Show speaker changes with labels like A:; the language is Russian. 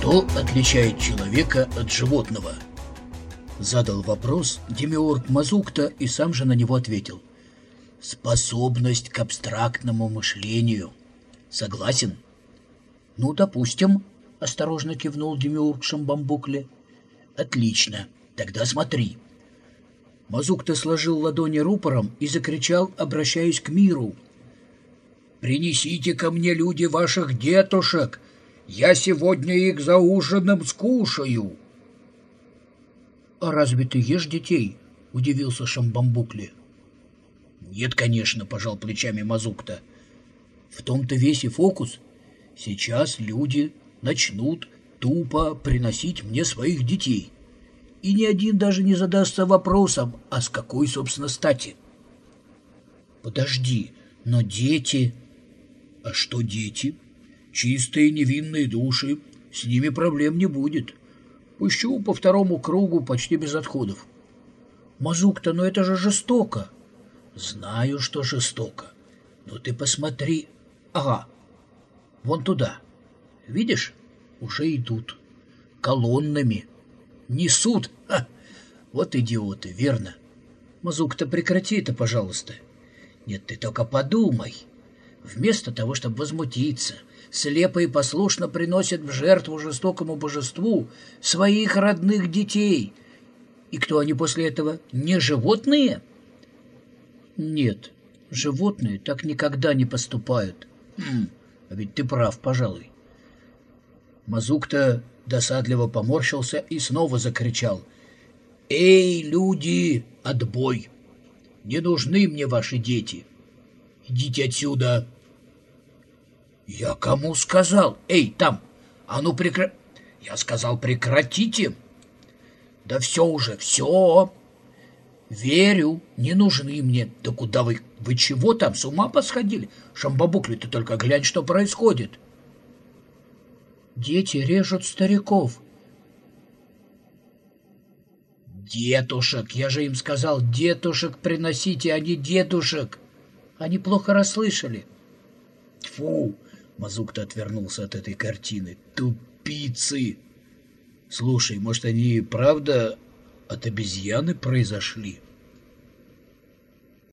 A: Что отличает человека от животного? Задал вопрос Демиург Мазукта и сам же на него ответил. Способность к абстрактному мышлению. Согласен? Ну, допустим, осторожно кивнул Демиург Шамбамбукле. Отлично, тогда смотри. Мазук-то сложил ладони рупором и закричал, обращаясь к миру. «Принесите ко мне, люди, ваших детушек! Я сегодня их за ужином скушаю!» «А разве ты ешь детей?» — удивился Шамбамбукли. «Нет, конечно», — пожал плечами Мазукта. «В том-то весь и фокус. Сейчас люди начнут тупо приносить мне своих детей» и ни один даже не задастся вопросом, а с какой, собственно, стати. Подожди, но дети... А что дети? Чистые невинные души, с ними проблем не будет. Пущу по второму кругу почти без отходов. Мазук-то, ну это же жестоко. Знаю, что жестоко. Но ты посмотри. Ага, вон туда. Видишь, уже идут. Колоннами. Несут! Ха! Вот идиоты, верно? Мазук-то прекрати это, пожалуйста. Нет, ты только подумай. Вместо того, чтобы возмутиться, слепо и послушно приносят в жертву жестокому божеству своих родных детей. И кто они после этого? Не животные? Нет, животные так никогда не поступают. Хм, а ведь ты прав, пожалуй. Мазук-то досадливо поморщился и снова закричал. «Эй, люди, отбой! Не нужны мне ваши дети! Идите отсюда!» «Я кому сказал? Эй, там! А ну прекра...» «Я сказал, прекратите!» «Да все уже, все!» «Верю, не нужны мне. Да куда вы? Вы чего там, с ума посходили? Шамбабукли, ты только глянь, что происходит!» Дети режут стариков. Детушек, я же им сказал, детушек приносите, а не дедушек. Они плохо расслышали. Тьфу! Мазук-то отвернулся от этой картины. Тупицы! Слушай, может, они и правда от обезьяны произошли? —